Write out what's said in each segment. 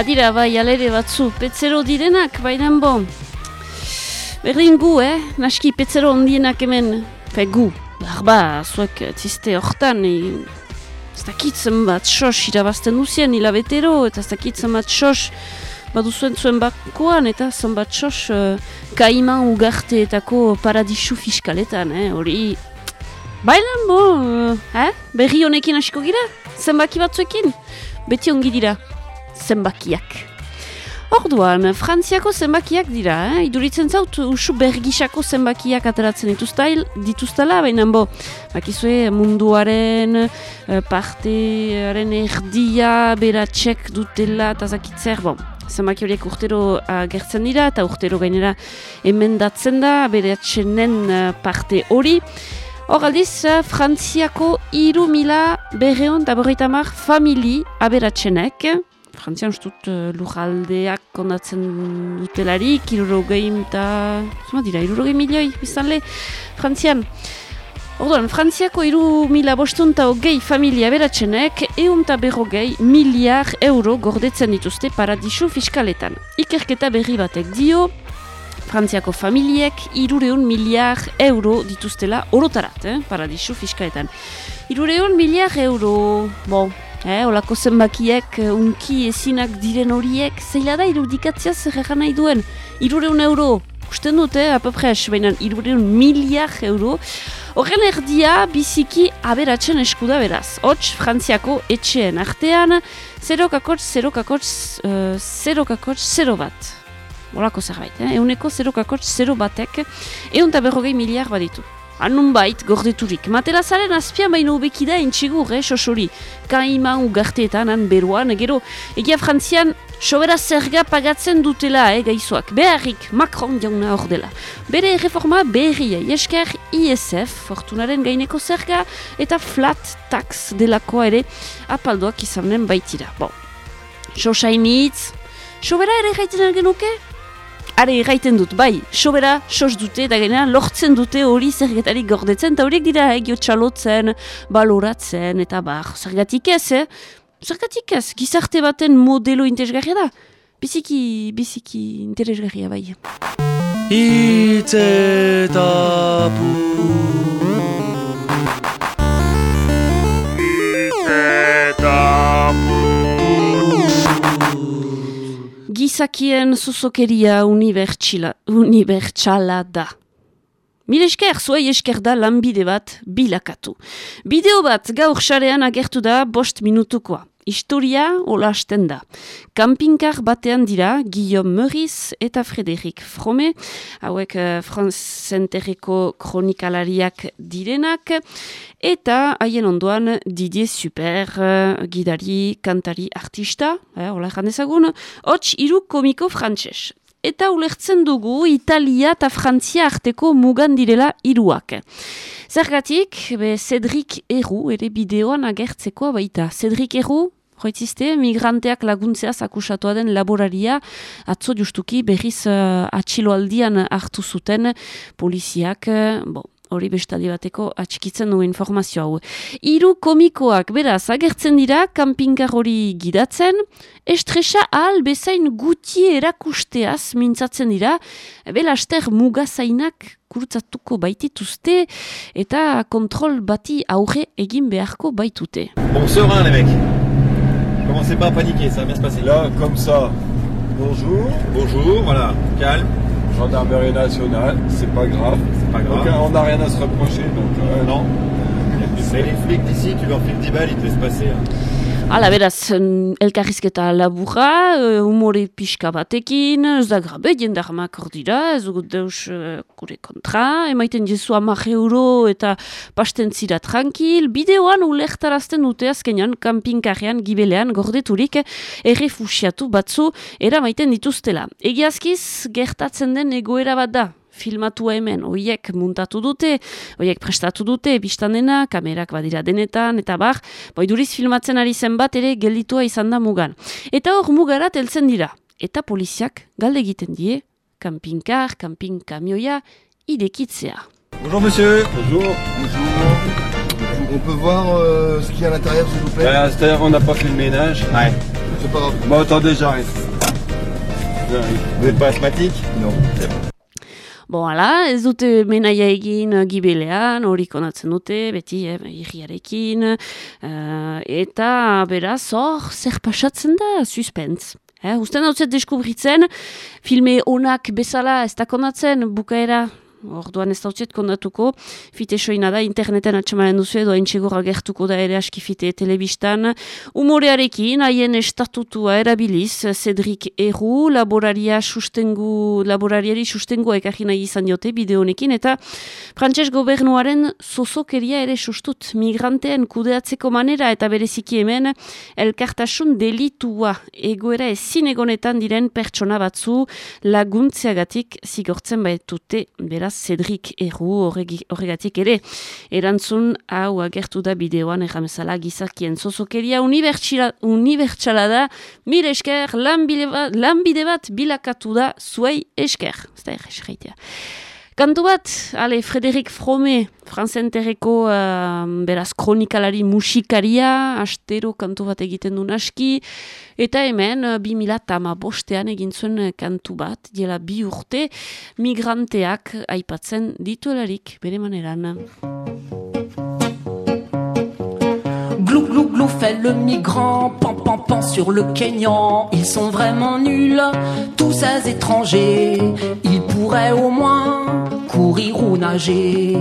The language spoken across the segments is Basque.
Badira, bai, alere batzu, petzero direnak, baina bo. Berdin gu, eh? Naski petzero ondienak hemen, fe gu. Arba, zuek tizte hortan, e, ez dakitzen bat sos irabazten duzien hilabetero, eta ez dakitzen bat sos baduzuen zuen bakoan, eta zen bat sos uh, kaiman ugarteetako paradisu fiskaletan, eh? Hori, baina bo, eh? Berri honekin hasiko gira? Zenbaki batzuekin? Beti ongi dira zenbakiak. Orduan, frantziako zenbakiak dira, eh? iduritzen zaut usu bergisako zenbakiak ateratzen dituztail, dituztala, baina bo, bakizue munduaren eh, partearen erdia beratxek dutela eta zakitzer, bon, zenbaki horiek urtero agertzen dira eta urtero gainera emendatzen da beratxenen eh, parte hori. Hor aldiz, eh, frantziako iru mila berreon eta berreita mar famili aberatxenek, Frantzian ustut uh, lujaldeak kondatzen dutelarik, irurogei eta... Zuma dira, irurogei milioi biztanle Frantzian. Orduan, Frantziako iru mila bostunta hogei familia beratzenek eun eta berrogei miliar euro gordetzen dituzte paradisu fiskaletan. Ikerketa berri batek dio, Frantziako familiek irureun miliar euro dituztela orotarat, eh, paradisu fiskaletan. Irureun miliar euro, bon, Eh, olako zenbakiek eh, unki ezinak diren horiek, zeila da irudikatzea zer egan nahi duen. Irureun euro, usten dut, eh, apapres, baina irureun miliar euro. Horren erdia biziki aberatzen eskuda beraz. Hots, frantziako etxeen artean, 0 kakotz, 0 kakotz, 0 kakotz, 0 bat. Olako zerbait, eh? euneko 0 kakotz, 0 batek, eun eta berrogei miliar baditu. Anun bait, gordeturik. Matelazaren azpian baino ubekida entxigur, eh, sosori. Kaima ugarteetan, han beruan, gero, egia frantzian, sobera zerga pagatzen dutela, eh, gaizuak. Beharrik, Macron jauna hor dela. Bere reforma berria, esker ISF, fortunaren gaineko zerga, eta flat tax delakoa ere, apaldoak izanen baitira. Bon, sosainitz, sobera ere gaiten genuke? Are erraiten dut, bai, sobera, sos dute, eta genean lortzen dute hori zergetarik gordetzen, eta horiek dira egio txalotzen, baloratzen, eta bar, zergatik ez, eh? Zergatik ez, gizarte baten modelo interesgarria da. Biziki, biziki interesgarria bai. Itzetapu Gizakien zuzokeria unibertsala da. Mil esker, zuai esker da lanbide bat bilakatu. Bideo bat gaur xarean agertu da bost minutukoa. Historia olasten da. Kampinkar batean dira Guillaume Meuriz eta Frederik Frome, hauek uh, franzenterreko kronikalariak direnak, eta haien ondoan Didier Super, uh, gidari, kantari, artista, eh, hola ezagun, hots iru komiko frantses. Eta ulertzen dugu Italia eta Frantzia arteko mugan direla iruak. Zergatik, be, Cedric Eru, ere bideoan agertzekoa baita. Cedric Eru, hoitziste, migranteak laguntzeaz akusatoa den laboraria, atzo justuki berriz uh, atxiloaldian hartu zuten poliziak, uh, bo, hori bestali bateko atxikitzen du informazio hau. Hiru komikoak beraz agertzen dira kanpinkar hori gidatzen, estresa ahal bezain guti erakusteaz mintzatzen dira, belaster mugazainak kurutzatuko baitituzte eta kontrol bati aurre egin beharko baitute. Bon, serein les mecs. Commencez pas à paniquer, ça va bien se passer. Là, comme ça. Bonjour. Bonjour, voilà, calme. Gendarmerie nationale, c'est pas grave. C'est pas grave. Donc, on n'a rien à se reprocher, donc... euh, Non. Mais les flics d'ici, tu leur files 10 balles, ils te laissent passer. hein. Hala, beraz, elkarrizketa laburra, uh, humore pixka batekin, ez da grabe, jendarmak hor dira, ez dugut deus uh, gure kontra, emaiten jesu amak euro eta pasten zira tranquil, bideoan ulertarazten dute azkenean, kampinkarrean, gibelean, gordeturik, errefusiatu batzu, eramaiten dituztela. Egiazkiz, gertatzen den egoera bat da, filmatua hemen, hoiek muntatu dute, hoiek prestatu dute, biztan dena, kamerak badira denetan, eta bar, boiduriz filmatzen ari zen bat ere gelditua izan da mugan. Eta hor mugarat heltzen dira, eta poliziak galde egiten die, kampinkar, kampin kamioia, idekitzea. Bonjour monsieur. Bonjour. On peut voir euh, ce qu'il y a à l'intérieur, s'il vous plaît? Euh, C'est-à-dire on n'a pas fait le ménage. Ouais. C'est pas grave. Bon, attendez, j'arrive. J'arrive. Vous n'êtes pas asthmatique? Non. Bon, ala, ez dute menaia egin uh, gibelean, hori konatzen dute, beti, eh, irriarekin, uh, eta beraz, hor, zer pasatzen da, suspens. Eh, usten hau deskubritzen, filme onak bezala ez da konatzen, bukaera, Orduan ez dautziet kondatuko, fite soina da, interneten atxamaren duzu edo haintxegorra gertuko da ere aski fite telebistan. Umorearekin, haien estatutua erabiliz, Cedric Eru, laboraria sustengu, laborariari sustengu ekarri nahi izan diote bideonekin, eta frantses gobernuaren zozokeria ere sustut, migranteen kudeatzeko manera eta bereziki hemen, elkartasun delitua egoera ezin egonetan diren pertsona batzu laguntzeagatik zigortzen baitute, beraz, Cedric Eru horregatik ere. Erantzun hau agertu da bideoan erramezala gizakien zozokeria unibertsala da, mil esker, lanbide bat bilakatu da zuei esker. Zta errexreitea. Kantu bat, ale, Frederik Frome, franzenterreko uh, beraz kronikalari musikaria, astero kantu bat egiten du naski, eta hemen, uh, bi mila tama bostean egin zuen kantu bat, diela bi urte, migranteak aipatzen dituelarik, bere maneran. Glou, glou, fait le migrant, pan, pan, pan sur le Kenyan. Ils sont vraiment nuls, tous ces étrangers. Ils pourraient au moins courir ou nager.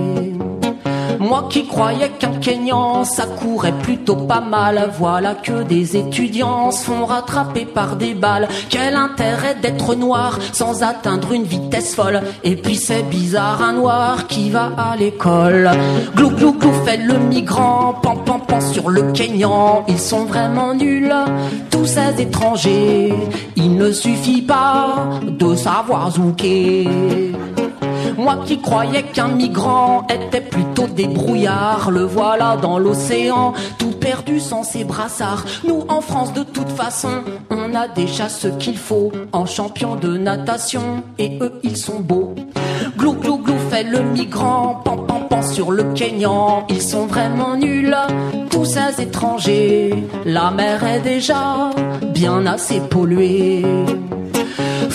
Moi qui croyais qu'un Kenyan ça courait plutôt pas mal, voilà que des étudiants se font rattraper par des balles. Quel intérêt d'être noir sans atteindre une vitesse folle? Et puis c'est bizarre un noir qui va à l'école. Glou glou glou fait le migrant, pan pan pan sur le Kenyan. Ils sont vraiment nuls, tous ces étrangers. Il ne suffit pas de savoir zouker. Moi qui croyais qu'un migrant était plutôt débrouillard, le voilà dans l'océan, tout perdu sans ses brassards. Nous en France de toute façon, on a déjà ce qu'il faut en champion de natation, et eux ils sont beaux. Glou glou glou fait le migrant, pan pan pan sur le Kenyan, ils sont vraiment nuls, tous ces étrangers. La mer est déjà bien assez polluée.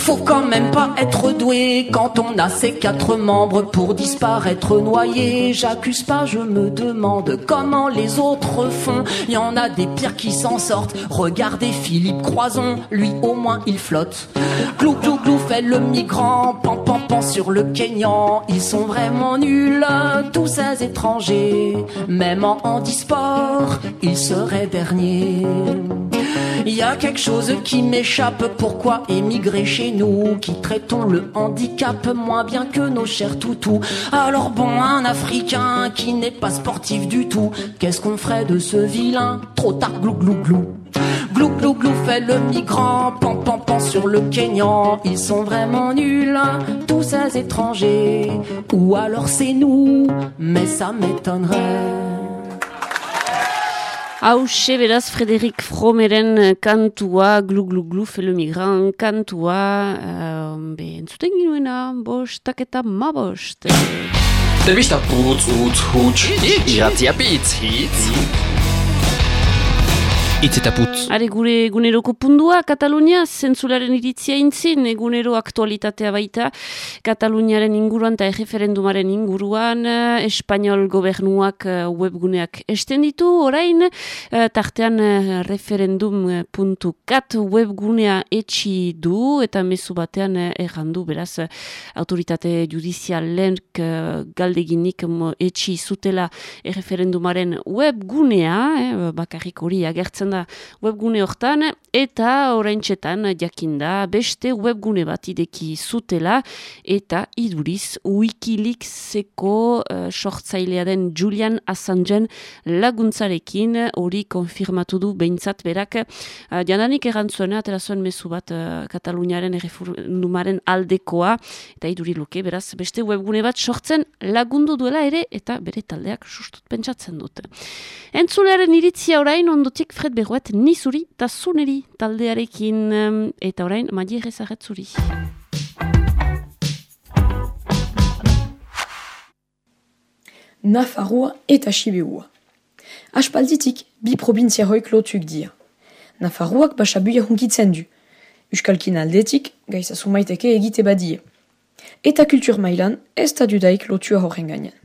Faut quand même pas être doué quand on a ses quatre membres pour disparaître noyé. J'accuse pas, je me demande comment les autres font. Y en a des pires qui s'en sortent. Regardez Philippe Croison, lui au moins il flotte. Glou glou glou fait le migrant, pan pan pan sur le Kenyan. Ils sont vraiment nuls, tous ces étrangers. Même en handisport, ils seraient derniers. Y a quelque chose qui m'échappe, pourquoi émigrer chez nous? Qui traitons le handicap moins bien que nos chers toutous? Alors bon, un Africain qui n'est pas sportif du tout, qu'est-ce qu'on ferait de ce vilain? Trop tard, glou glou glou. Glou glou glou fait le migrant, pan pan pan sur le Kenyan. Ils sont vraiment nuls, tous ces étrangers. Ou alors c'est nous, mais ça m'étonnerait. Hauxe beraz Frederik Fromeren kantua, glu glu glu felo migran kantua, um, be entzuten ginuena, bostak eta mabost. Telebista putz, utz, huts, iratzia pitz, hitz. Itz eta putz. Are gure eguneroko pundua, Katalunia zentzularen iritzia intzin, egunero aktualitatea baita, Kataluniaren inguruan eta erreferendumaren inguruan, eh, Espainiol gobernuak eh, webguneak esten ditu, orain, eh, tartean referendum.cat webgunea etxi du, eta mezu batean errandu, beraz, autoritate judizialen eh, galdeginik etxi zutela erreferendumaren webgunea, eh, bakarrik hori agertzen da webgune hortan, eta oraintxetan jakinda beste webgune bat ideki zutela, eta iduriz Wikileakseko uh, sortzailea den Julian Assangeen laguntzarekin hori konfirmatu du behintzat berak. Uh, jadanik errantzuena, atera zuen mezu bat uh, Kataluniaren erreferendumaren aldekoa, eta iduri luke, beraz, beste webgune bat sortzen lagundu duela ere, eta bere taldeak sustut pentsatzen dute. Entzulearen iritzia orain ondotik Fred Berroet nizuri eta zuneri taldearekin eta orain maier ezagetzuri. Nafarroa eta Sibeua. Aspalditik bi probintzia hoik lotuk dira. Nafarruak basabuia hunkitzen du. Euskalkin aldetik, gaiza sumaiteke egite badie. Eta kultur mailan, ez da dudaik lotua horren gainean.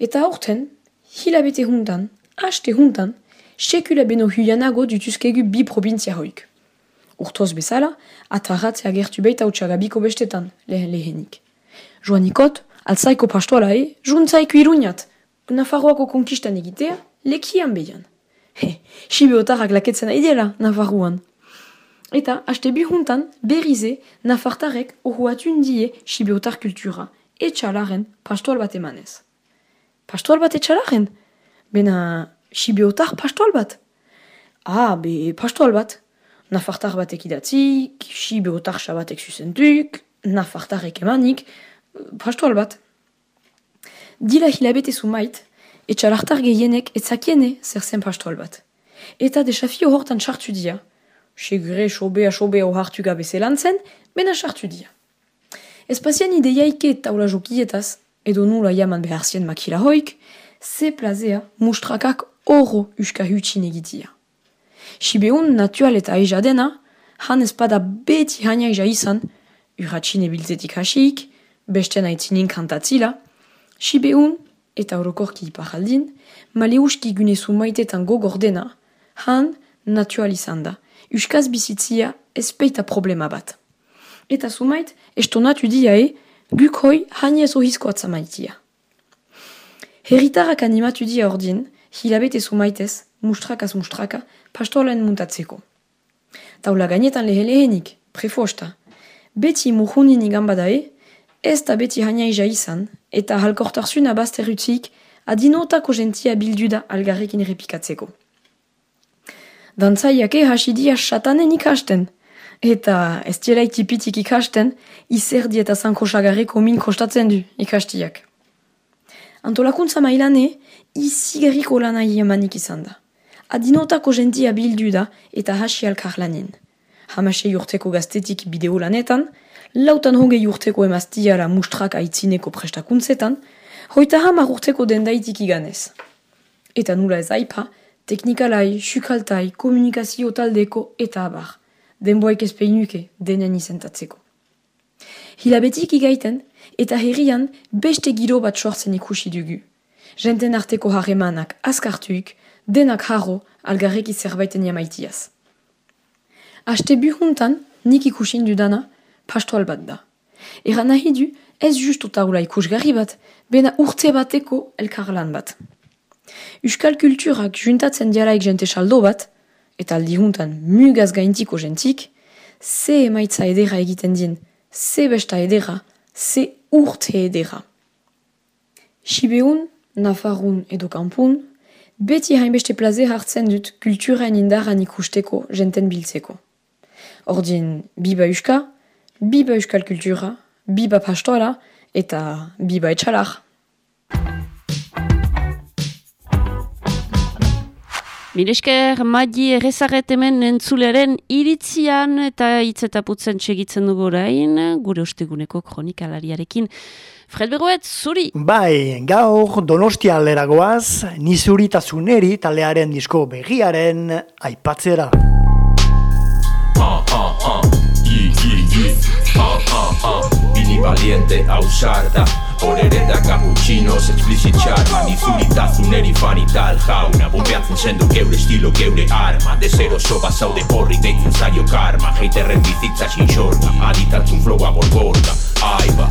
Eta aurten, hilabete hundan, haste hundan, sekula beno huyanago dutuzkegu bi provintzia hoik. Urtoz bezala, atarratze agertu beita utxagabiko bestetan, lehen lehenik. Joanikot, altzaiko pastoala e, juntzaiko iruniat, Nafarroako konkistan egitea, lekian behian. He, sibe otarrak laketzen aidela, Nafarroan. Eta, haste bihuntan, berrize, Nafartarek ohuatun die sibiotar kultura, etxalaren pastoal bat emanez. Pastoal bat etxalaren? Bena, sibiotar pastoal bat? Ah, be, pastoal bat. Nafartar batek idatzik, sibiotar sabatek zuzentuk, Nafartarek emanik, pastoal bat. Dila hilabete zumait, etxalartar gehienek etzakiene zer zen pastoal bat. Eta desafio hortan sartu dia, segure sobe a sobe o hartu gabe zelan zen, bena sartu dia. Espazian ideiaike taula jokietaz, edo nula jaman beharzien makila hoik, ze plazea mustrakak oro uska hutsin egitia. Sibeun natual eta aija dena, han espada beti haina aija izan, urratxin ebiltzetik hasik, beste naitzinin kantatzila, Sibeun eta orokorki iparaldin, maleuski gunezu maitetan gogordena, han natual izan da, uskaz bizitzia ezpeita problema bat. Eta sumait, estonatu diae, guk hoi haniez ohizko atzamaitia. Heritarak animatu dia ordin, hilabete sumaitez, mustrakaz mustraka, pastolen muntatzeko. Taula gainetan lehe lehenik, prefosta, beti muhunin igan badae, ez da beti hania izan, eta halkortarzun abazterutzik, adinotako gentia bilduda algarrekin repikatzeko. Dantzaiake hasidia satanen ikasten, eta ez dielaik tipitik ikasten, izerdi eta zankosagarreko min kostatzen du ikastiak. Antolakuntza mailane, izigarriko lanai emanik izan da. Adinotako gentia bilduda eta hasi alkarlanin. Hamasei urteko gaztetik bideo lanetan, lautan hogei urteko emaztiara mustrak aitzineko prestakuntzetan, hoita hamar urteko dendaitik iganez. Eta nula ez aipa, teknikalai, sukaltai, komunikazio taldeko eta abar, denboek ezpeinuke denen izentatzeko. Hilabetik igaiten, eta herrian beste giro bat sortzen ikusi dugu. Jenten arteko harremanak askartuik, denak harro algarreki zerbaiten jamaitiaz. Aste buhuntan, nik ikusin dudana, pastoal bat da. Eran nahi du, ez justu taula ikusgarri bat, bena urte bateko elkarlan bat. Euskal kulturak juntatzen dialaik jente saldo bat, eta aldi juntan mugaz gaintiko jentik, ze emaitza edera egiten din, ze besta edera, ze urte edera. Sibeun, Nafarun edo Kampun, beti hainbeste plaze hartzen dut kulturen indaran ikusteko jenten biltzeko. Ordin, biba euska, biba euskal kultura, biba pastoala eta biba etxalar. Miresker, Madi errezaret hemen entzuleren iritzian eta hitzetaputzen txegitzen dugu orain, gure osteguneko kronikalariarekin. Fred Begoet, zuri! Bai, gaur donostia alderagoaz, nizuri eta zuneri talearen disko begiaren aipatzera. Bini valiente ausarda Horere da cappuccinos explicit charma. Ni zuritazuneri fanital jauna. Bombeatzen sendu geure estilo geure arma. Desero soba zaude horri deitzen zaio karma. Heiterren bizitza sin xorta Aditatzen flowa borborda Aiba,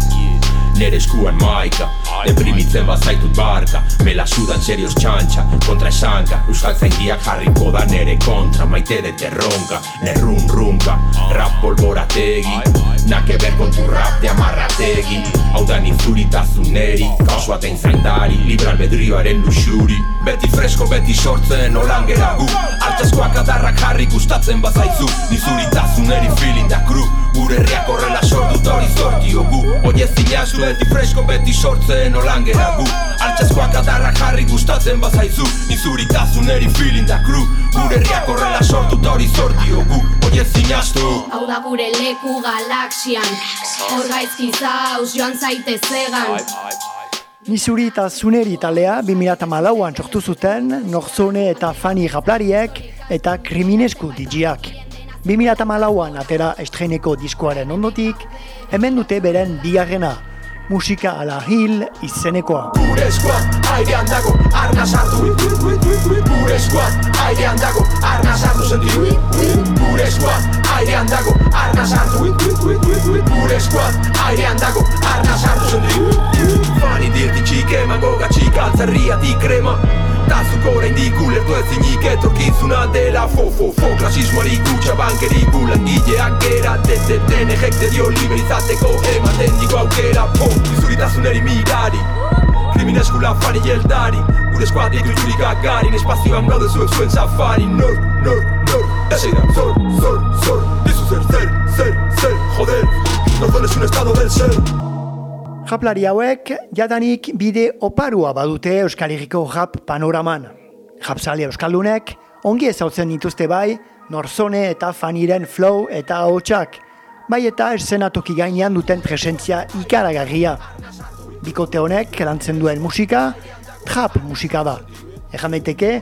nere eskuan maika. Deprimitzen bazaitut barka Mela sudan serios txantxa Kontra esanka. Euskal zaindiak jarriko da nere kontra Maite de terronka Nerrun runka. Rap polborategi Nake ber kontu rap de amarrategi. Hau da nizuritazuneri Kausuaten zaindari Libre albedrioaren luxuri. Beti fresko beti sortzen Olan gera gu. Artezkoak adarrak jarri gustatzen bazaitzu Nizuritazuneri feeling da kru Gure herriak horrela sortu hori zortio gu. Oie beti fresko beti sortzen Olan gera gu. Artezkoak adarrak jarri gustatzen bazaizu. Nizuritazuneri feeling da kru Gure herriak horrela sortu hori zortio gu Oie zinaztu Hau da gure leku galaxian. Hor gaizki zauz joan zaite zegan. Nizuri eta Zuneri talea 2008an sortu zuten Norzone eta Fani Raplariek eta Kriminesku digiak. 2008an atera estreineko diskoaren ondotik, hemen dute beren bigarrena, musika ala hil izenekoa. Gure eskua airean dago arna sartu. Gure eskua airean dago arna sartu senti Gure eskua airean dago arna sartu. Gure eskua airean dago arna sartu senti Fani dirti txik emango gatxik altzerriatik krema Tazuko oraindik ulertu ezinik etorkizuna dela. Fo, fo, fo, klasismoari kutsa bankeri gulangileak gera Tete, tene, jekte dio libre izateko ematen digo aukera Po, izuritasuneri migari Krimineskula fani jeldari Gure eskuat ditu jurik agarin Espazioan gaude zuek zuen safari. Nor, nor, nor. Eseira, zor, zor, zor. Dizu zer, zer, zer, zer, joder Nordon es un estado del ser Raplari hauek jadanik bide oparua badute Euskal Herriko rap panoraman. Rapsale Euskaldunek ongi ezautzen dituzte bai Norzone eta Faniren flow eta ahotsak, bai eta eszenatoki gainean duten presentzia ikaragarria. Bikote honek lantzen duen musika, trap musika da. Ejan daiteke,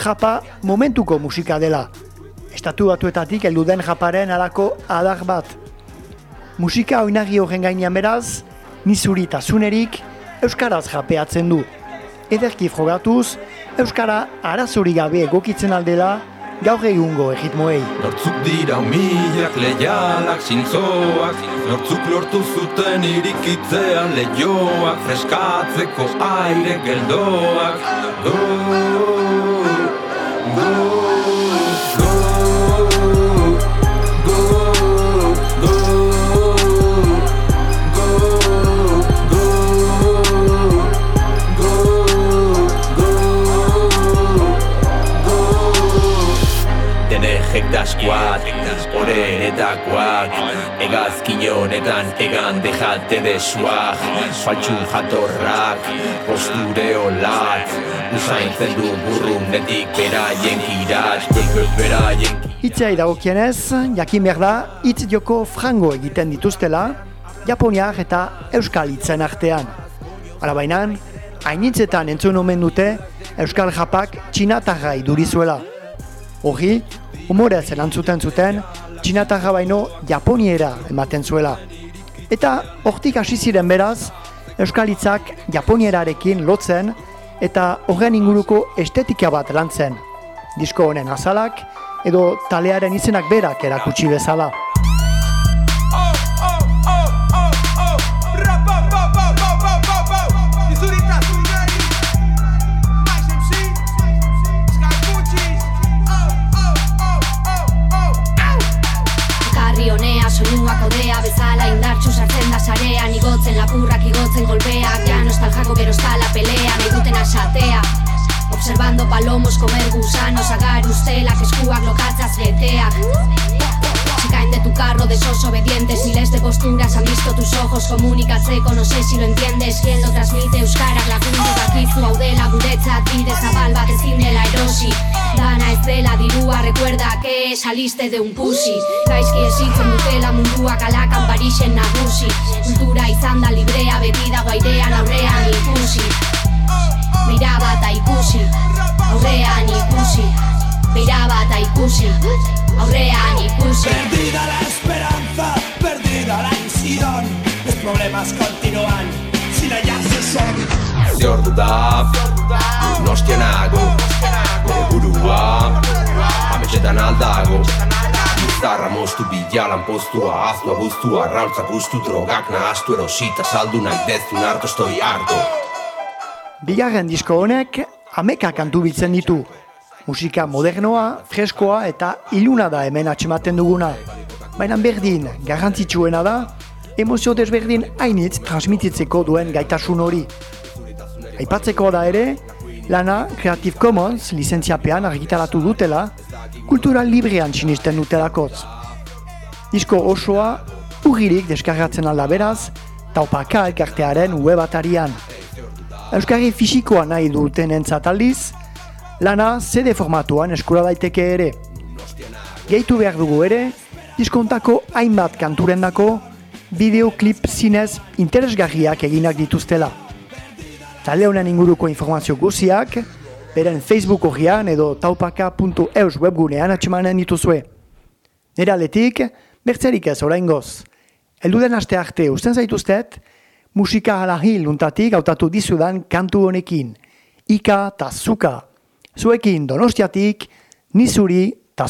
trapa momentuko musika dela. Estatu batuetatik heldu den raparen alako adar bat. Musika oinarri horren gainean beraz, nizuri eta zunerik Euskaraz japeatzen du. Ederki frogatuz, Euskara arazori gabe egokitzen aldela gaur egungo egitmoei. Nortzuk dira umilak, leialak, zintzoak Nortzuk lortu zuten irikitzea leioak Freskatzeko aire geldoak Go, Denejek daskoak, horretakoak Egazkin honetan egan dejate desuak Faltxu jatorrak, posture olak Usaintzen du burrunetik beraien kirat Beraien Hitzai dagokienez, jakin behar da, hitz joko frango egiten dituztela, Japoniak eta Euskal hitzen artean. Hala bainan, hainitzetan entzun omen dute Euskal japak txinatarra idurizuela. Horri, humorez erantzuten zuten, txinatarra baino Japoniera ematen zuela. Eta hortik hasi ziren beraz, Euskal hitzak Japonierarekin lotzen eta horren inguruko estetika bat lantzen. Disko honen azalak, edo talearen izenak berak erakutsi bezala. Sarean Igotzen golpeak, ja nostalgiako gero está la pelea Nahi duten asatea, observando palomos comer gusanos Agar ustelak, eskuak lokatzaz beteak Si caen de tu carro desobedientes Miles de posturas han visto tus ojos. Komunikatzeko, no sé si lo entiendes. Quien lo transmite euskarak lagundu dakizu Hau dela guretzat bide zabal bat ezin dela erosi. Dana ez dela dirua, recuerda que saliste de un pussy. Gaizki ezitzen dutela mundua kalakan Parixen nagusi. Kultura izan da librea, beti dago airean aurrean ikusi. Beira bat ikusi, aurrean ikusi. Beira bat ikusi, aurrean ikusi. Perdida la esperanza, perdida la ilusión. Los problemas continúan, sin hallarse son. Ze ordu da, nostianago Nere burua, ametxetan aldago Bizarra moztu bilalan postua Aztua guztua, raultzak guztu drogak Nahaztu erosita saldu nahi dezun harto estoi harto. Bigarren disko honek ameka kantu biltzen ditu. Musika modernoa, freskoa eta iluna da hemen atxematen duguna. Baina berdin, garrantzitsuena da, emozio desberdin hainitz transmititzeko duen gaitasun hori. Aipatzeko da ere, lana Creative Commons lizentziapean argitaratu dutela, kultura librean sinisten dutelakoz. Disko osoa, urririk deskargatzen alda beraz, taupaka elkartearen web atarian. Euskarri fisikoa nahi duten entzat aldiz, lana CD formatuan eskura daiteke ere. Gehitu behar dugu ere, diskontako hainbat kanturendako bideoklip zinez interesgarriak eginak dituztela. Talde honen inguruko informazio guziak, beren Facebook horrian edo taupaka.eus webgunean atxemanen dituzue. Nera aletik, bertzerik ez orain goz. Elduden aste arte usten zaituztet, musika alahil untatik hautatu dizudan kantu honekin. Ika ta zuka. Zuekin donostiatik, nizuri ta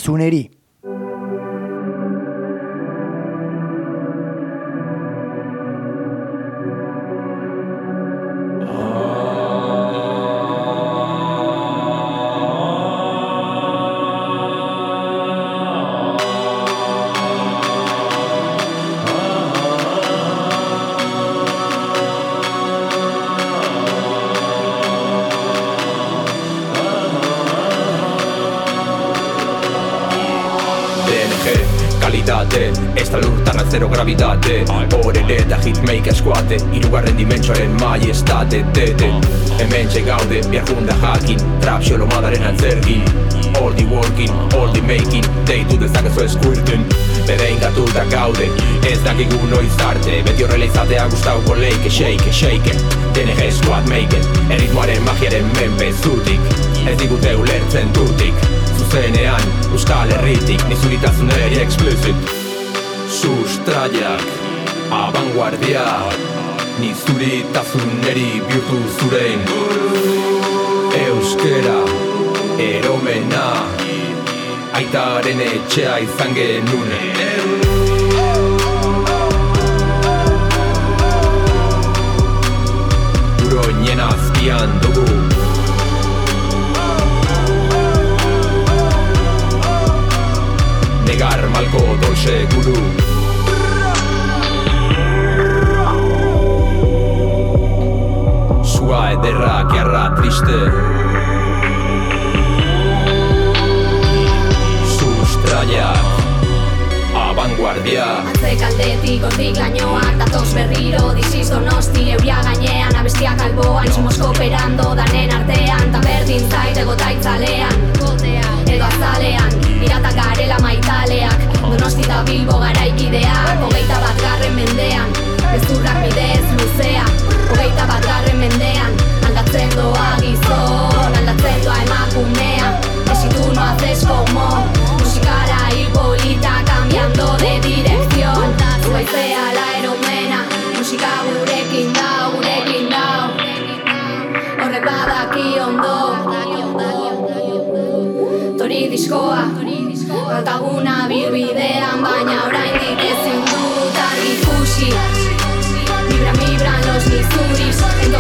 zero gravitate. Horere eta hitmaker eskuate Irugarren dimentsoaren maiestate Tete, hemen gaude Biar junda jakin, trap xolo madaren antzergin All the working, all the making Deitu dezakezu eskurten Bedein gatuta gaude Ez dakigu noiz arte Beti horrela izatea gustauko leike Shake, shake. DNG squad maker Erritmoaren magiaren menpe zutik Ez digute ulertzen tutik zuzenean Euskal Herritik nizuritasuneri explicit Sustraiak. Abanguardia Nizuritasuneri bihurtu zurein. Euskera Eromena Aitaren etxea izan genune Uroinen azpian dugu. Negar malko dolce guru triste Sustraiak Abanguardia Atzek aldetik hortik lainoak Datoz berriro disiz donosti Euria gainean abestiak alboan Somos kooperando danen artean Ta berdin zait egotaitzalean Edo azalean Piratak garela maitaleak Donosti da Bilbo garaikideak Hogeita bat garren mendean Gezurrak bidez luzea Hogeita bat garren mendean Aldatzen doa gizon Aldatzen doa emakumea. Esitu no haces como Musikara hipolita Cambiando de dirección. Zuaizea la eromena Musika gurekin da, gurekin da. Horrek badaki ondo. Tori diskoa Gautaguna bilbidean Baina oraindik ezin dut argi ikusi. Vibran, vibran los nizuris En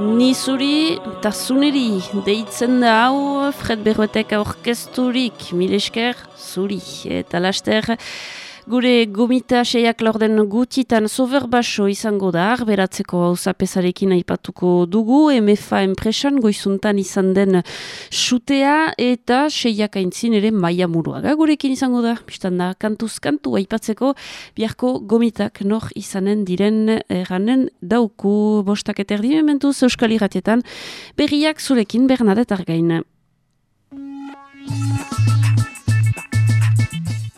Ni zuri eta zuneri deitzen da hau Fred Berroetek aurkezturik. Milesker zuri. Eta laster gure gomita seiak lorden gutitan sover baso izango da beratzeko hauzapezarekin aipatuko dugu. MFA enpresan goizuntan izan den sutea eta seiak aintzin ere maia muruaga gurekin izango da. Biztan da kantuz kantu aipatzeko biharko gomitak nor izanen diren erranen dauku. Bostak eta erdi mementuz euskal irratietan berriak zurekin Bernadette Argain.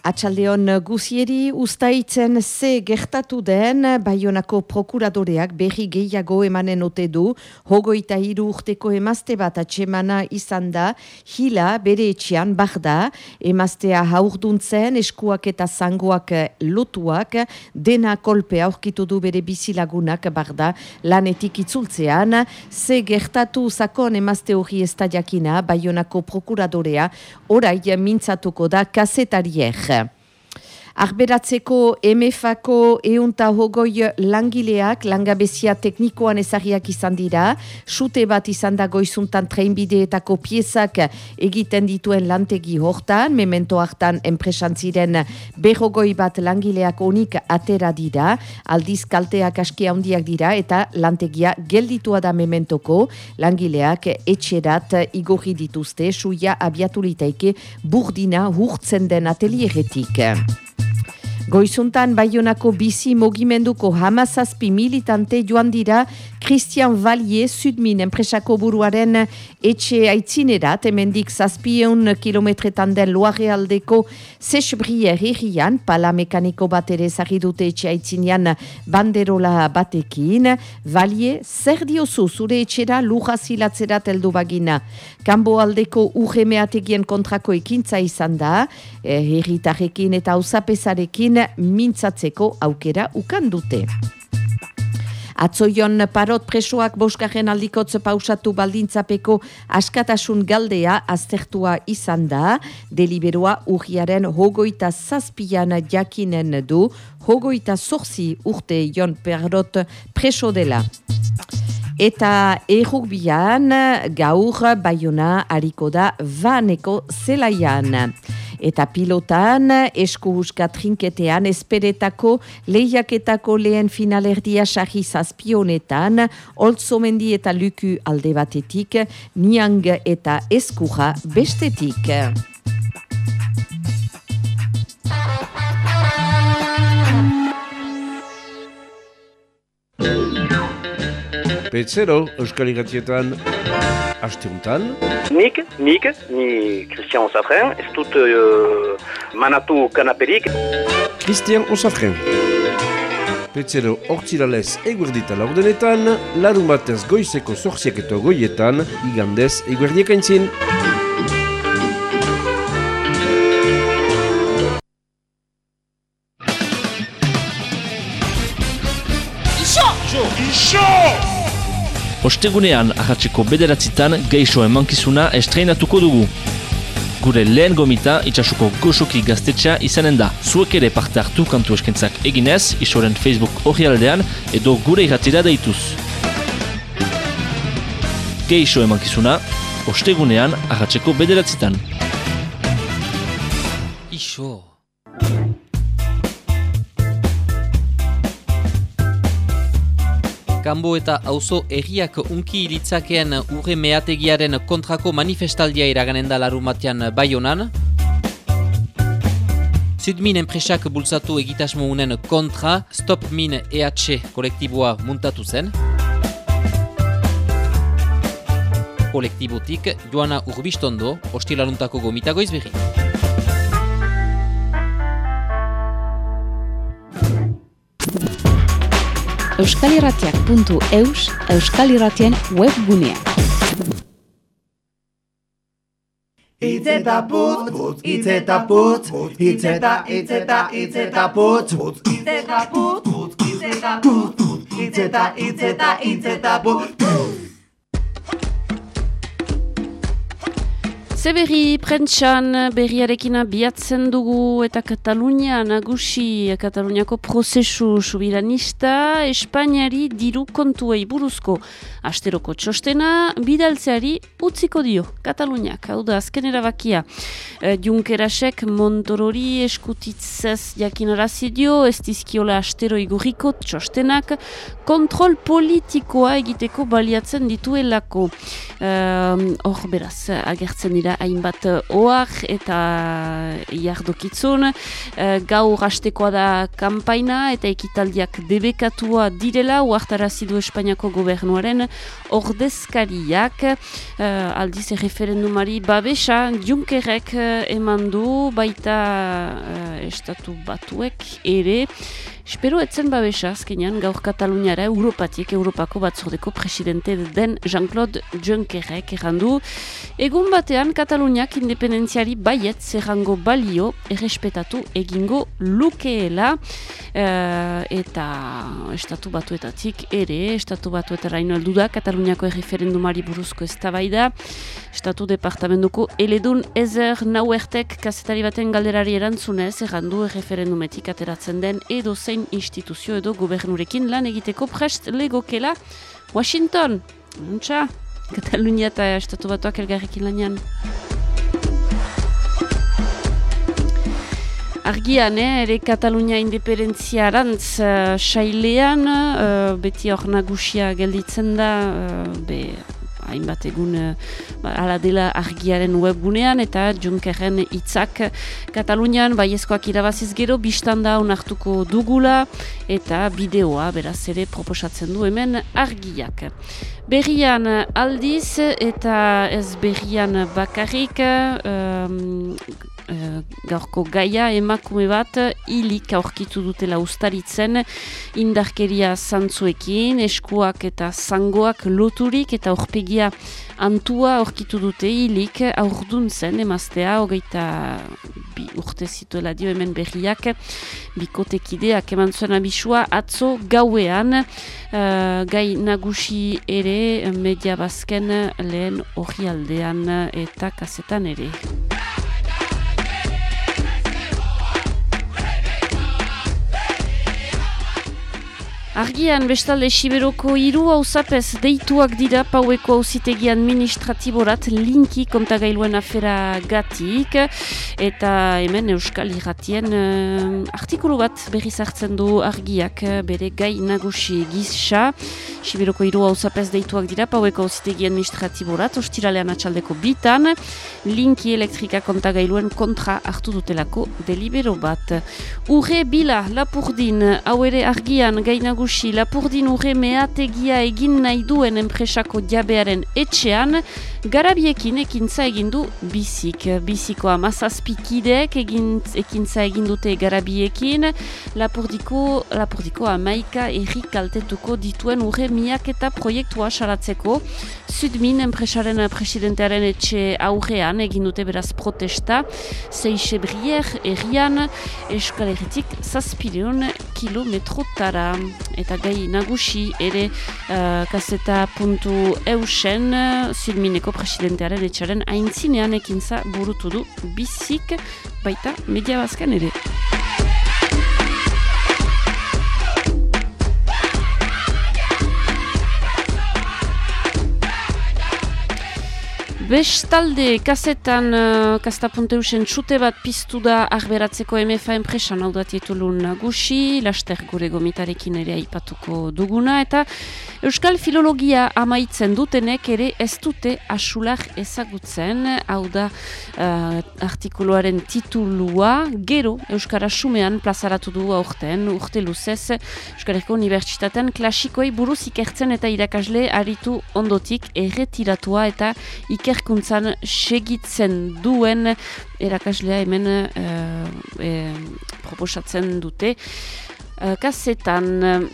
Atxaldeon guzieri ustaitzen ze gertatu den Baionako prokuradoreak berri gehiago emanen ote du. Hogoita hiru urteko emazte bat atxemana izan da. Hila bere etxean barda emaztea haurduntzen eskuak eta zangoak lotuak. Dena kolpe aurkitu du bere bizilagunak barda lanetik itzultzean ze gertatu zakon emazte hori ez da jakina Baionako prokuradorea orai mintzatuko da kasetariek. Arberatzeko MFako eunta hogoi langileak langabezia teknikoan ezagiak izan dira, sute bat izan da goizuntan treinbideetako piezak egiten dituen lantegi hortan, memento hartan enpresan ziren berrogoi bat langileak onik atera dira, aldiz kalteak aski handiak dira eta lantegia gelditua da mementoko, langileak etxerat igorri dituzte, suia abiatulitaike burdina hurtzen den atelieretik. Goizuntan Baionako bizi mogimenduko hamazazpi militante joan dira Christian Valier Sudmin enpresako buruaren etxe aitzinerat, emendik zazpieun kilometretan den loare aldeko Sechbrier herrian, pala mekaniko bat ere dute etxe aitzinean banderola batekin. Valier, zer diozu zure etxera luja zilatzerat eldu bagina. Kambo aldeko urremeategien kontrako ekintza izan da, herritarekin eta usapesarekin mintzatzeko aukera ukan dute. Atzoion parot presoak boskaren aldikotze pausatu baldintzapeko askatasun galdea aztertua izan da, deliberoa urriaren hogoita zazpian jakinen du, hogoita zorzi urte jon parot preso dela. Eta errukbian gaur baiona hariko da vaneko zelaian eta pilotan eskuhuska trinketean esperetako lehiaketako lehen finalerdia sarri zazpionetan oltzomendi eta luku alde batetik niang eta eskuja bestetik. Petzero, Euskal Iratietan, asteuntan. Nik, nik, ni Christian Osafren, ez dut uh, manatu kanaperik. Christian Osafren. Petzero hortziralez eguerdita laurdenetan, larun batez goizeko zorziak eta goietan, igandez eguerdiek aintzin. Ostegunean ahatzeko bederatzitan geixo emankizuna estreinatuko dugu. Gure lehen gomita itxasuko goxoki gaztetxea izanen da. Zuek ere parte hartu kantu eskentzak eginez, isoren Facebook hori aldean edo gure irratira deituz. Geixo emankizuna, ostegunean ahatzeko bederatzitan. Ixo... Kambo eta auzo erriak unki ilitzakeen urre meategiaren kontrako manifestaldia iraganen da larumatean baionan. Zidmin enpresak bultzatu egitasmo unen kontra Stop Min EH kolektiboa muntatu zen. Kolektibotik Joana Urbistondo, hostilaruntako gomitagoiz berri. euskalirratiak.eus euskalirratien webgunea. Itzeta putz, putz, itzeta putz, itzeta, itzeta, itzeta putz, itzeta putz, itzeta putz, itzeta, itzeta, itzeta putz. Zeberri prentxan berriarekin biatzen dugu eta Katalunia nagusi Kataluniako prozesu subiranista Espainiari diru kontuei buruzko asteroko txostena bidaltzeari utziko dio Kataluniak, hau da azken erabakia. E, Junkerasek Montorori eskutitzez jakinarazi dio ez dizkiola astero igurriko txostenak kontrol politikoa egiteko baliatzen dituelako. Hor beraz agertzen dira hainbat uh, oar eta jardokitzun. Uh, Gau rastekoa da kampaina eta ekitaldiak debekatua direla uartara zidu Espainiako gobernuaren ordezkariak uh, aldiz referendumari babesa Junkerrek uh, eman du baita estatu batuek ere Espero etzen babesa, azkenean, gaur Kataluniara Europatik, Europako batzordeko presidente den Jean-Claude Junckerrek errandu. Egun batean, Kataluniak independentziari baiet zerrango balio errespetatu egingo lukeela eh, eta estatu batuetatik ere, estatu batuetara ino heldu da, Kataluniako erreferendumari buruzko ez da, estatu departamentuko eledun ezer nauertek kazetari baten galderari erantzunez, errandu erreferendumetik ateratzen den edo zein instituzio edo gobernurekin lan egiteko prest legokela Washington. Untxa, Katalunia eta Estatu Batuak elgarrekin lanean. Argian, eh, ere Katalunia independenziarantz uh, sailean, uh, beti hor nagusia gelditzen da, uh, be, hainbat egun uh, ala dela argiaren webgunean eta Junkerren hitzak Katalunian baiezkoak irabaziz gero biztanda onartuko dugula eta bideoa beraz ere proposatzen du hemen argiak. Berrian aldiz eta ez berrian bakarrik um, uh, gaurko gaia emakume bat hilik aurkitu dutela ustaritzen indarkeria zantzuekin, eskuak eta zangoak loturik eta aurpegia antua aurkitu dute hilik aurdun zen emaztea hogeita bi urte zituela dio hemen berriak bikotekideak eman zuen abisua atzo gauean uh, gai nagusi ere media bazken lehen hori aldean eta kasetan ere. Argian, bestalde, Siberoko hiru hauzapez deituak dira paueko hauzitegi administratiborat linki kontagailuen afera gatik eta hemen Euskal Irratien uh, artikulu bat berriz hartzen du argiak bere gai nagusi gizsa. Siberoko hiru hauzapez deituak dira paueko hauzitegi administratiborat ostiralean atxaldeko bitan linki elektrika kontagailuen kontra hartu dutelako delibero bat. Urre bila, lapurdin, hau ere argian gai nagusi nagusi lapurdin urre meategia egin nahi duen enpresako jabearen etxean, garabiekin ekintza egin du bizik. Biziko amazazpikideek egin, ekintza egin dute garabiekin, lapurdiko, lapurdiko amaika errik kaltetuko dituen urre miak eta proiektua salatzeko. Zudmin enpresaren presidentearen etxe aurrean egin dute beraz protesta, zeixe brier errian eskaleritik zazpireun kilometrotara eta gai nagusi ere uh, kaseta puntu eusen zilmineko presidentearen etxaren aintzinean ekintza burutu du bizik baita media bazkan ere. Bestalde, kasetan, uh, kastapunteusen txute bat piztu da arberatzeko MFA enpresan hau da titulun nagusi, laster gure gomitarekin ere aipatuko duguna, eta Euskal Filologia amaitzen dutenek ere ez dute asular ezagutzen, hau da uh, artikuluaren titulua, gero Euskara Sumean plazaratu du aurten, urte luzez, Euskareko Unibertsitatean klasikoei buruz ikertzen eta irakasle aritu ondotik erretiratua eta ikerkuntzan segitzen duen erakaslea hemen uh, proposatzen dute. Uh, kasetan...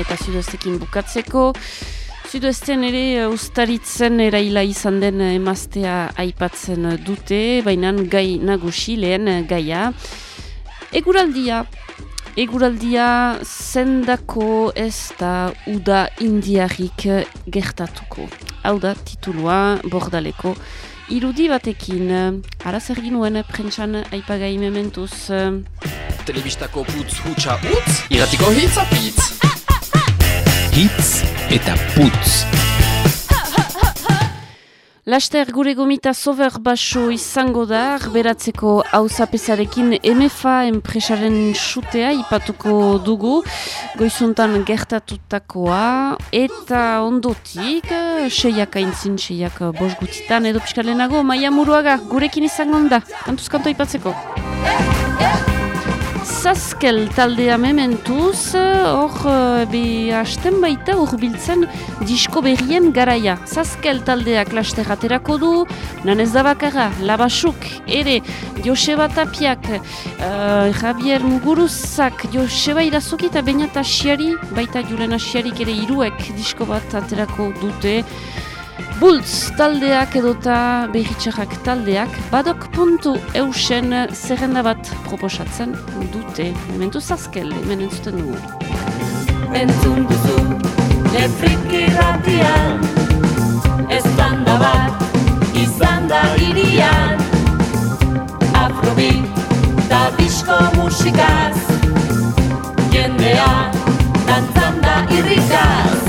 eta zudoestekin bukatzeko. Zudoesten ere ustaritzen eraila izan den emaztea aipatzen dute, baina gai nagusi lehen gaia. Eguraldia, eguraldia zendako ez da uda indiarrik gertatuko. Hau da titulua bordaleko irudi batekin. Ara zer ginuen prentsan aipagai mementuz. Telebistako putz hutsa utz, iratiko hitz apitz hitz eta putz. Laster gure gomita sover baso izango da, beratzeko hauzapezarekin MFA enpresaren sutea ipatuko dugu, goizuntan gertatutakoa, eta ondotik, seiak aintzin, seiak bos gutitan, edo piskalenago, maia muruaga, gurekin izango da, kantuz kanto ipatzeko. Zazkel taldea mementuz, hor uh, be hasten baita hor disko berrien garaia. Zazkel taldeak laster aterako du, nanez da bakarra, labasuk, ere, Joseba Tapiak, uh, Javier Muguruzak, Joseba Irazuki eta Beñat Asiari, baita Julen Asiarik ere iruek disko bat aterako dute. Bultz taldeak edota behitxarrak taldeak badok puntu eusen zerrenda bat proposatzen dute. Mementu zazkel, hemen entzuten dugu. Entzun duzu, lefrik irratian, ez banda bat, izan da irian. Afrobit, da disko musikaz, jendea, dantzan da irrikaz.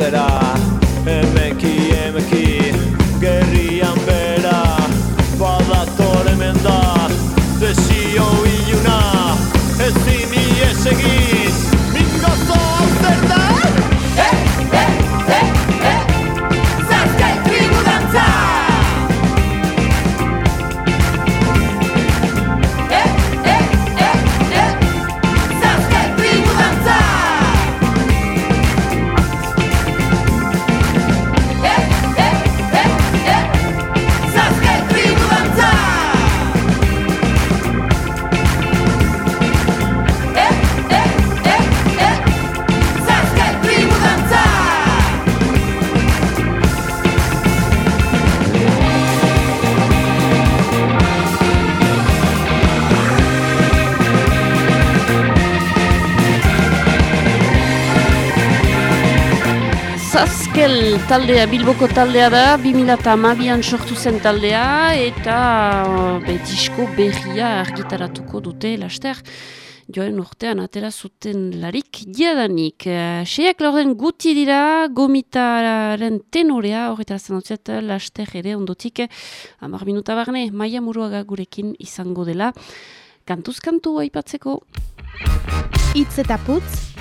that uh, taldea, Bilboko taldea da, 2008an sortu zen taldea, eta uh, be, disko berria argitaratuko dute, laster, joan urtean atera zuten larik diadanik. Seiak laurden guti dira, gomitaren tenorea, horretara zen laster ere ondotik, amar minuta barne, maia muruaga gurekin izango dela, kantuz kantu aipatzeko. Itz eta putz,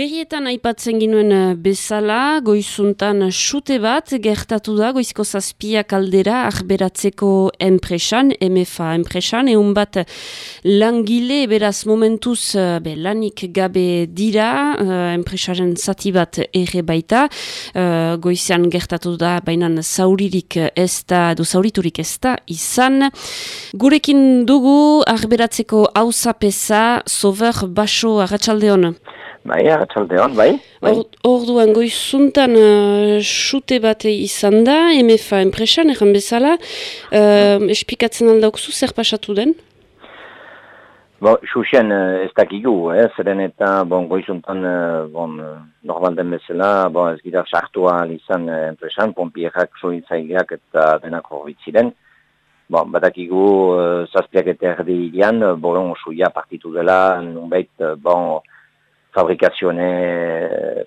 Berrietan aipatzen ginuen eh, bezala, goizuntan sute bat gertatu da, goizko zazpia kaldera arberatzeko enpresan, MFA enpresan, egun bat langile beraz momentuz eh, be, lanik gabe dira, uh, enpresaren zati bat ere baita, uh, goizean gertatu da, baina zauririk ez da, du zauriturik ez da, izan. Gurekin dugu arberatzeko hauzapeza, sover baso agatsaldeon. Bai, arratsaldeon, bai. bai. Or- Orduan goizuntan uh, sute bat izan da, MFA enpresan, erran bezala, uh, espikatzen aldaukzu zer pasatu den? Bon, xuxen eh, ez dakigu, eh, zeren eta, bon, goizuntan, eh, bon, eh, normal den bezala, bon, ez gira sartua izan eh, enpresan, pompierak, sointzaileak eta denak horbitziren. Bon, badakigu, eh, zazpiak eta erdi irian, eh, bolon suia partitu dela, nunbait, eh, bon, fabrikazione,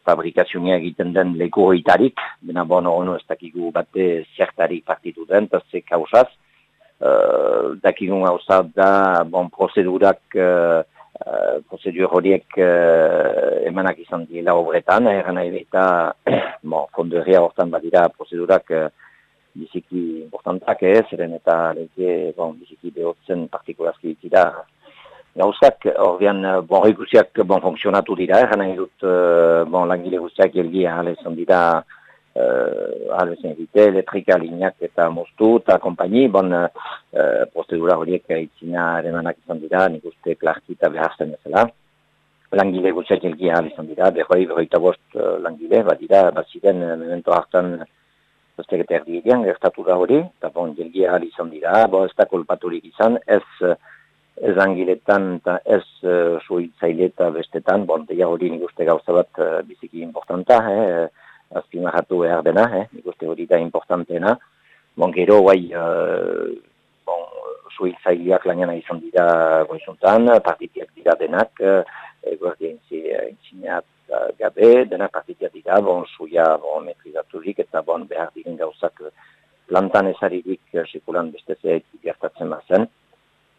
fabrikazioa egiten den leku horitarik, dena bon, ono ez dakigu bate zertarik partitu den, eta ze kausaz, uh, dakigun gauza da, bon, prozedurak, uh, uh, prozedur horiek uh, emanak izan dira obretan, erran nahi eta, bon, fondoria hortan badira prozedurak uh, biziki importantak ez, zeren eta lege, bon, biziki behotzen partikulazki dira gauzak, ordean, eh, bon, ikusiak, bon, funksionatu dira, erran nahi dut, uh, bon, langile guztiak elgi ahal izan dira, uh, ahal izan dite, elektrika, lineak eta moztu, eta kompaini, bon, uh, prozedura horiek itzina eremanak izan dira, nik uste klarki eta behartzen ezela. Langile guztiak elgi ahal izan dira, berroi, berroita bost uh, langile, badira, baziren, uh, memento hartan, Zaztek eta gertatu da hori, eta bon, jelgi ahal izan dira, bo ez da kolpaturik izan, ez ez angiletan eta ez uh, suhiltzaile eta bestetan, bon, deia hori nik uste gauza bat uh, biziki importanta, eh, azpimarratu behar dena, eh, nik uste hori da importantena. Bon, gero, guai, uh, bon, suhiltzaileak lanena izan dira goizuntan, partitiak dira denak, uh, guardia intzineat uh, gabe, denak partitiak dira, bon, suia, bon, metrizaturik, eta bon, behar diren gauzak plantan ezaririk uh, sekulan beste zeik gertatzen mazen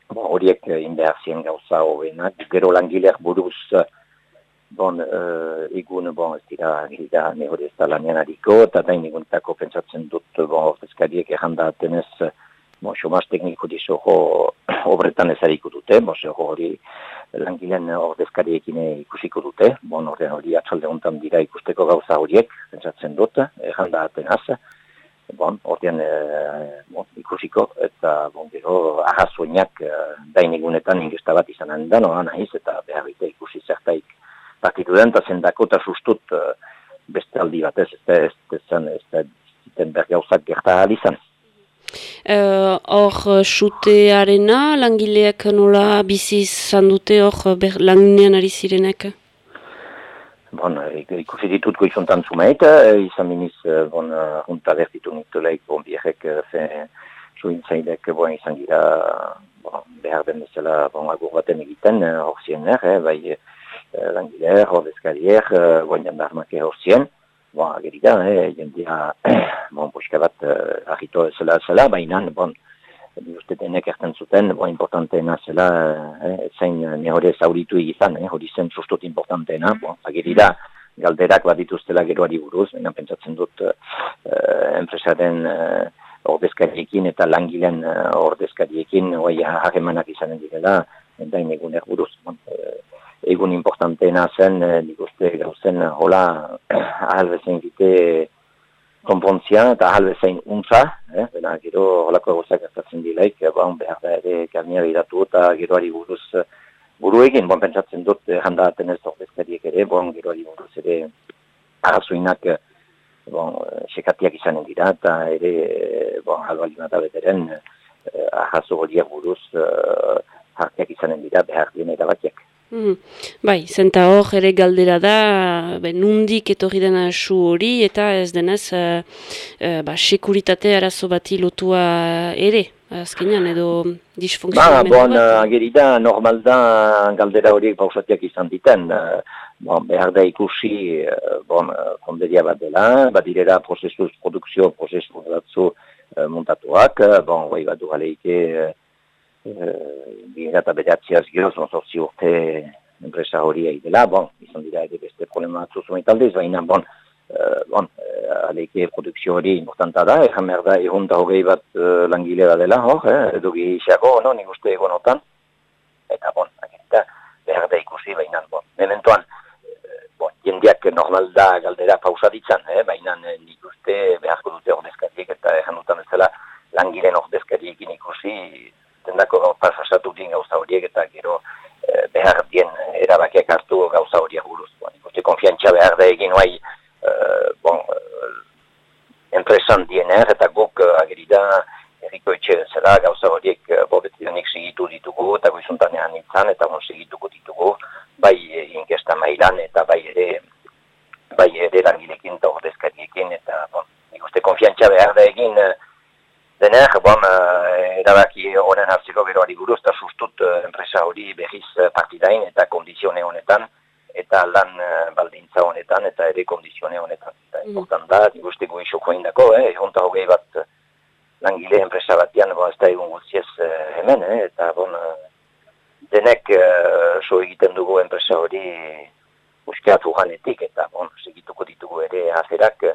bon, horiek egin behar zien gauza hobenak. Gero langileak buruz, eh, bon, uh, egun, bon, ez dira, ez dira, ne hori ez da lanean hariko, eta da inigunetako pentsatzen dut, bon, ordezkariek erranda atenez, bon, xomaz tekniko dizogo obretan ez hariko dute, bon, zogo hori langileen ordezkariekin ikusiko dute, bon, ordean hori atxalde dira ikusteko gauza horiek, pentsatzen dut, erranda atenaz, bon, ordean e, bon, ikusiko, eta bon, gero arrazoinak e, dain egunetan ingesta bat izan handa, noa nahiz, eta behar bite ikusi zertaik partitu den, eta zendako eta sustut e, beste aldi bat ez, da, ez da, ez da, ziten bergauzak gerta ahal izan. Eh, Hor, uh, sutearena, langileak nola bizi izan dute hor lanean ari zirenek? Bon, ik- ikusi ditut goizuntan zumeit, e, izan miniz, e, bon, junta bertitu nitulaik, bon, bierek, e, fe, suintzailek, bon, izan gira, bon, behar den bezala, bon, agur baten egiten, e, hor zien er, eh, bai, e, langileer, hor deskarier, e, bon, jandarmak hor zien, bon, agerida, eh, jendia, bon, puxka bat, e, agito zela zela, baina, bon, uste denek erten zuten, bo, importanteena zela, eh, zain ne hori zauritu izan, eh, hori zen sustut importanteena, bo, agerida, galderak bat dituztela geroari buruz, baina pentsatzen dut eh, enpresaren eh, ordezkariekin eta langilen eh, ordezkariekin, oi, harremanak izanen direla, dain eguner buruz. Bon, eh, egun importanteena zen, eh, nik uste gauzen, hola, ahal bezen gite, konpontzia eta ahal bezain untza, eh? Bena, gero holako gozak gertatzen dilaik, eh, bon, behar da ere karnia idatu eta geroari buruz eh, buru egin, bon, pentsatzen dut, eh, janda atenez ordezkariek ere, bon, geroari buruz ere arazoinak, eh, bon, sekatiak izanen dira, eta ere, bon, halbalina da beteren, eh, ahazo horiek buruz, eh, hartiak izanen dira, behar dien erabakiak. Mhm. Bai, zenta hor ere galdera da, be, nundik etorri dena su hori, eta ez denez, uh, uh, ba, sekuritate arazo bati lotua ere, azkenean, edo Ba, disfuntzionamendu bon, bat. uh, ageri da, normal da galdera horiek pausatiak izan diten. Uh, bon, behar da ikusi, uh, bon, konderia bat dela, badirera prozesuz produkzio, prozesu batzu uh, montatuak, bon, bai bat du galeike, uh, uh, eta bederatziaz gero, zonzortzi urte enpresa hori dela, bon, izan dira ere beste problema batzu zuen talde, baina, bon, uh, bon, uh, aleike produkzio hori importanta da, egan behar da, egun da hogei bat uh, langile da dela, hor, eh, edo gehiago, no, nik uste egonotan, eta, bon, agirita, behar da ikusi, baina, bon, mementoan, bon, jendeak normal da galdera pausa ditzan, eh, baina nik uste beharko dute ordezkariek eta egan dutan bezala langiren ordezkariekin ikusi, tendako pasasatu din gauza horiek eta gero eh, behar dien erabakiak hartu gauza horiek buruz. Bon, nik uste konfiantza behar da egin bai, eh, bon, eh, enpresan diener eta guk uh, agerida erriko etxe zera gauza horiek uh, bobetidanik segitu ditugu eta goizuntanean nintzen eta bon segituko ditugu bai eh, inkesta mailan eta bai ere bai ere langilekin eta ordezkariekin eta bon, nik uste konfiantza behar da egin uh, dener, bon, uh, erabaki honen hartzeko beroari buruz eta sustut uh, enpresa hori behiz uh, partidain eta kondizione honetan eta lan uh, baldintza honetan eta ere kondizione honetan. Eta important da, nik uste goizoko indako, eh, egon hogei bat uh, langile enpresa batian, bon, ez da egun guztiez uh, hemen, eh, eta bon, uh, denek uh, so egiten dugu enpresa hori uskeatu janetik, eta bon, segituko ditugu ere aferak uh,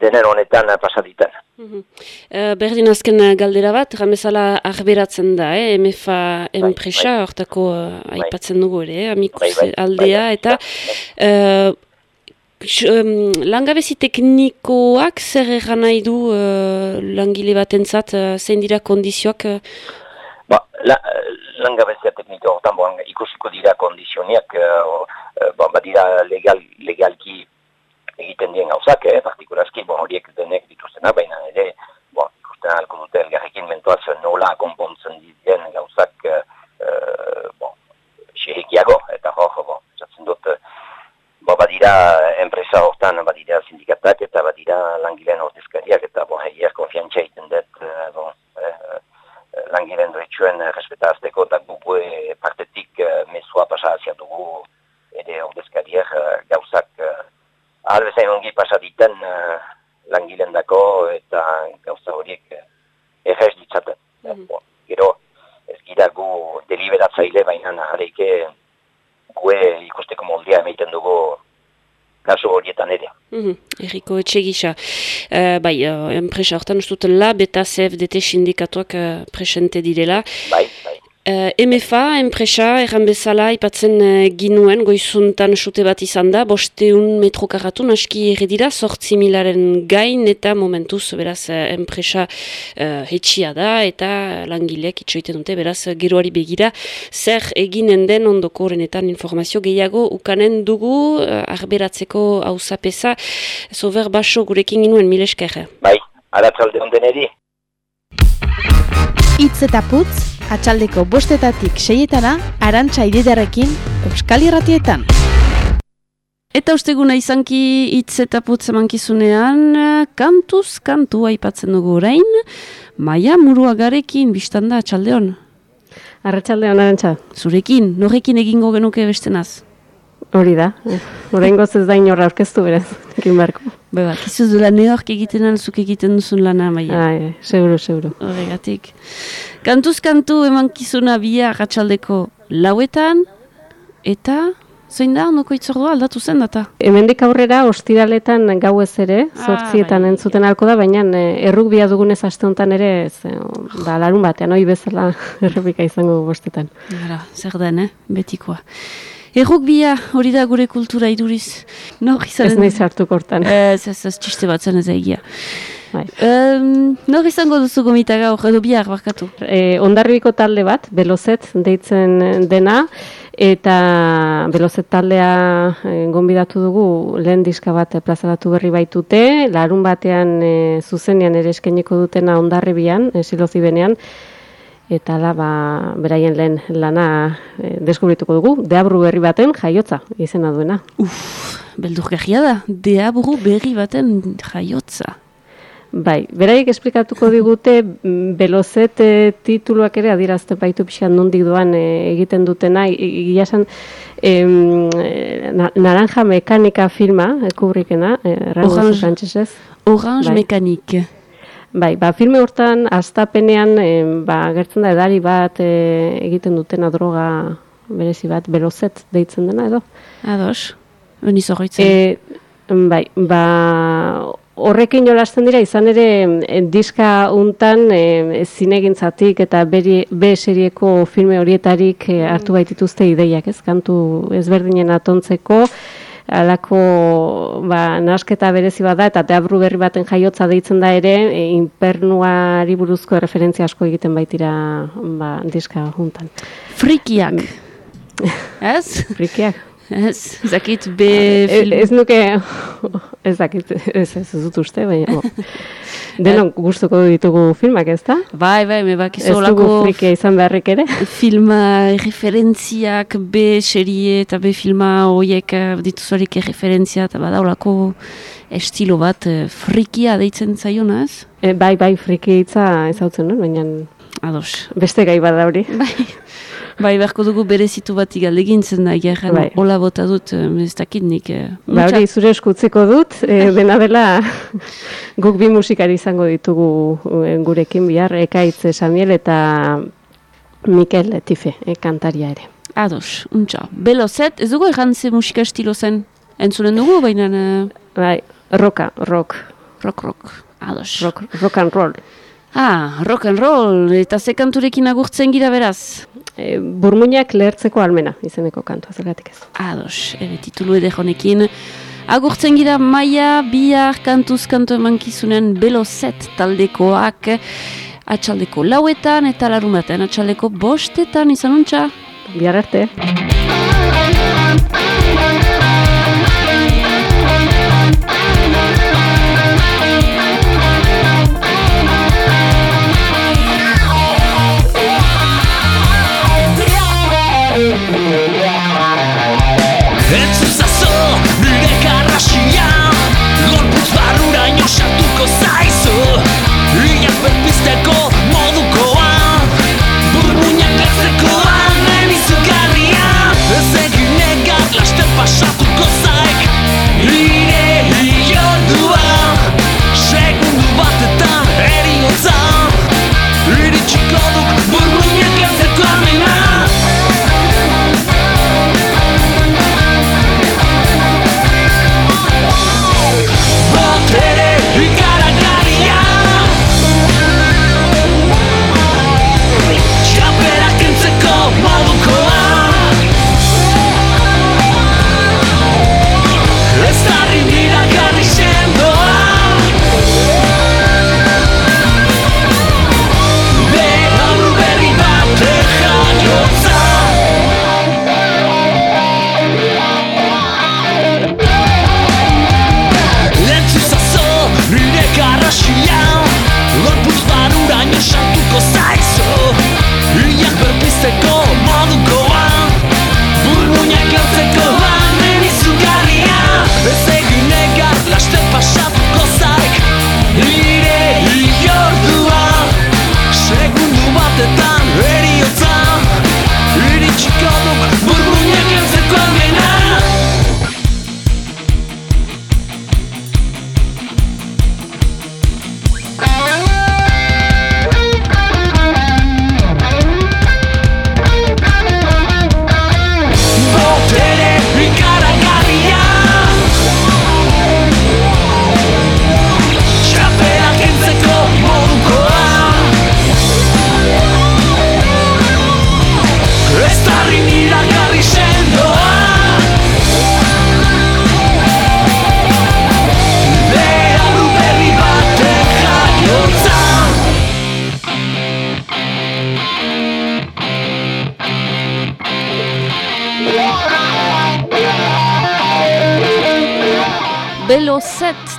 denen honetan uh, pasaditan. Uh, berdin azken uh, galdera bat, ramezala arberatzen da, eh? MFA enpresa, hortako uh, aipatzen dugu ere, eh? amikus aldea, eta uh, x- um, langabezi teknikoak zer erran nahi du uh, langile batentzat, uh, zein dira kondizioak? Uh, Ba, la, langabezia teknika hortan, bon, ikusiko dira kondizioniak, uh, uh, bon, badira legal, legalki egiten dien gauzak, eh, partikularski, bon, horiek denek dituztena, baina ere, bon, ikusten alko dute elgarrekin mentuatzen nola konpontzen dien gauzak, uh, bon, xehekiago, eta hor, bon, esatzen dut, uh, bo, badira enpresa hortan, badira sindikatak, eta badira langileen ordezkariak, eta, bon, egier konfiantza egiten dut, uh, bon, eh, uh, langileen doitxuen respetazteko eta gugu eh, partetik uh, mesua pasazia dugu ere ordezkariak uh, gauzak uh, albezain ongi pasaditen uh, langileen dako eta gauza horiek uh, errez ditzaten. Eh, bon, gero ez gira gu deliberatzaile baina nahareike gue ikusteko moldea emaiten dugu kasu horietan ere. Mhm, Erriko etxe gisa. Uh, bai, uh, enpresa hortan ustut lab eta CFDT sindikatuak uh, presente direla. Bai. Uh, MFA, enpresa, erran bezala, ipatzen uh, ginuen, goizuntan sute bat izan da, bosteun metro karratun aski erredira, sortzi milaren gain eta momentuz, beraz, uh, enpresa uh, hetxia da eta langileak itxoiten dute, beraz, geroari begira, zer eginen den ondoko horrenetan informazio gehiago ukanen dugu, uh, arberatzeko hauzapeza, zober baso gurekin ginuen, mil esker. Bai, aratzalde ondeneri. Itz eta putz, atxaldeko bostetatik seietana, arantxa ididarekin, Euskal Irratietan. Eta usteguna izanki hitz eta putz emankizunean, kantuz, kantu aipatzen dugu orain, maia muruagarekin, biztan da, atxaldeon. Arratxaldeon, arantxa. Zurekin, norekin egingo genuke bestenaz? Hori da. Horrein ez da inorra orkestu berez, ekin barko. Be bat, izuz dela neork egiten alzuk egiten duzun lana, maia. Ai, seguro, seguro. Horregatik. Kantuz kantu emankizuna bia ratxaldeko lauetan, eta zein da, ondoko itzordua aldatu zen data? Hemendik aurrera ostiraletan gauez ere, zortzietan entzuten alko da, baina eh, errukbia dugunez aste honetan ere, ez, eh, ba, larun batean, hoi bezala errepika izango bostetan. Gara, zer den, eh? betikoa. Errukbia hori da gure kultura iduriz. Nor izan... Ez nahi hartu kortan. Ez, ez, ez, txiste bat zen ez egia. Bai. Um, nor izango duzu gomita gaur, edo bihar barkatu? E, ondarribiko talde bat, belozet deitzen dena, eta belozet taldea e, gonbidatu dugu lehen diska bat plazaratu berri baitute, larun batean e, zuzenean ere eskeniko dutena ondarribian, e, silozi benean, eta ala ba, beraien lehen lana e, deskubrituko dugu, deabru berri baten jaiotza izena duena. Uf, beldurgarria da, deabru berri baten jaiotza. Bai, beraiek esplikatuko digute mm, belozet e, tituluak ere adirazten baitu pixan nondik doan e, egiten dutena, gila esan e, na, naranja mekanika filma, e, kubrikena, e, Orange-. Orange Bai. Mekanik. Bai, ba, filme hortan astapenean e, ba, gertzen da edari bat e, egiten dutena droga berezi bat, belozet deitzen dena edo. Ados, beniz horretzen. E, bai, ba, horrekin jolasten dira, izan ere e, diska untan e, zinegintzatik eta beri, B serieko filme horietarik e, hartu baitituzte ideiak, ez? Kantu ezberdinen atontzeko, alako ba, nasketa berezi bat da, eta teabru berri baten jaiotza deitzen da ere, e, inpernuari buruzko referentzia asko egiten baitira ba, diska juntan. Frikiak. ez? Frikiak. Ez, zakit be E, film... ez nuke, ez dakit, ez ez dut uste, baina, bo. Denok gustuko ditugu filmak, ez da? Bai, bai, me bakizu Ez dugu frikia izan beharrik ere. Filma referentziak, B serie eta B filma horiek eh, dituzorik referentzia eta badaulako estilo bat eh, frikia deitzen zaiona, ez? E, bai, bai, friki hitza ezautzen, no? baina Ados. beste gai bada hori. Bai, bai beharko dugu berezitu bat igaldegin zen da, gerran, Bai. hola bota dut, eh, ez dakit nik. eh, Ba, hori zure eskutziko dut, e, dena dela guk bi musikari izango ditugu e, gurekin bihar, Ekaitz Samiel eta Mikel Tife, e, kantaria ere. Ados, untxa. Belozet, ez dugu egan ze musika estilo zen? Entzunen dugu, baina... eh, Bai, roka, rock. Rock, rock. Ados. Rock, rock and roll. Ah, rock and roll, eta ze kanturekin agurtzen gira beraz? E, burmuinak lehertzeko almena, izeneko kantua, zergatik ez. Ados, ebe titulu ede honekin. Agurtzen gira maia, bihar kantuz kantu emankizunen belozet taldekoak atxaldeko lauetan eta larumaten atxaldeko bostetan izan untxa. Bihar arte.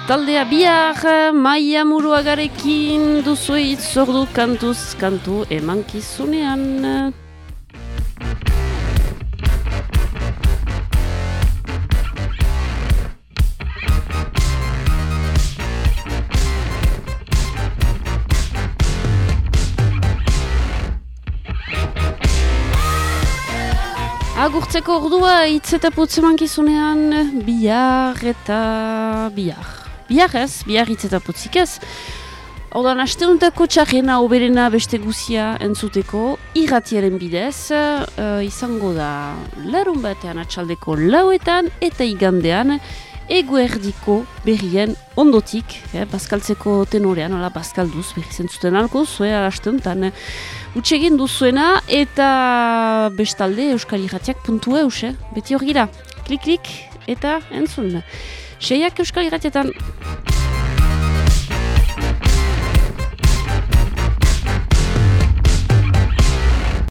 Taldea bihar, maia muruagarekin duzu itzordu kantuz kantu emankizunean. Agurtzeko ordua hitz eta putz emankizunean bihar eta bihar. Bihar ez, bihar hitz eta putzik ez. Odan, asteuntako txarrena oberena beste guzia entzuteko irratiaren bidez, uh, izango da larun batean atxaldeko lauetan eta igandean eguerdiko berrien ondotik, eh, bazkaltzeko tenorean, hola bazkalduz berri zentzuten alko, zoea asteuntan utxegin duzuena eta bestalde euskal irratiak puntu eus, eh? beti hor gira, klik-klik eta entzun seiak euskal irratietan.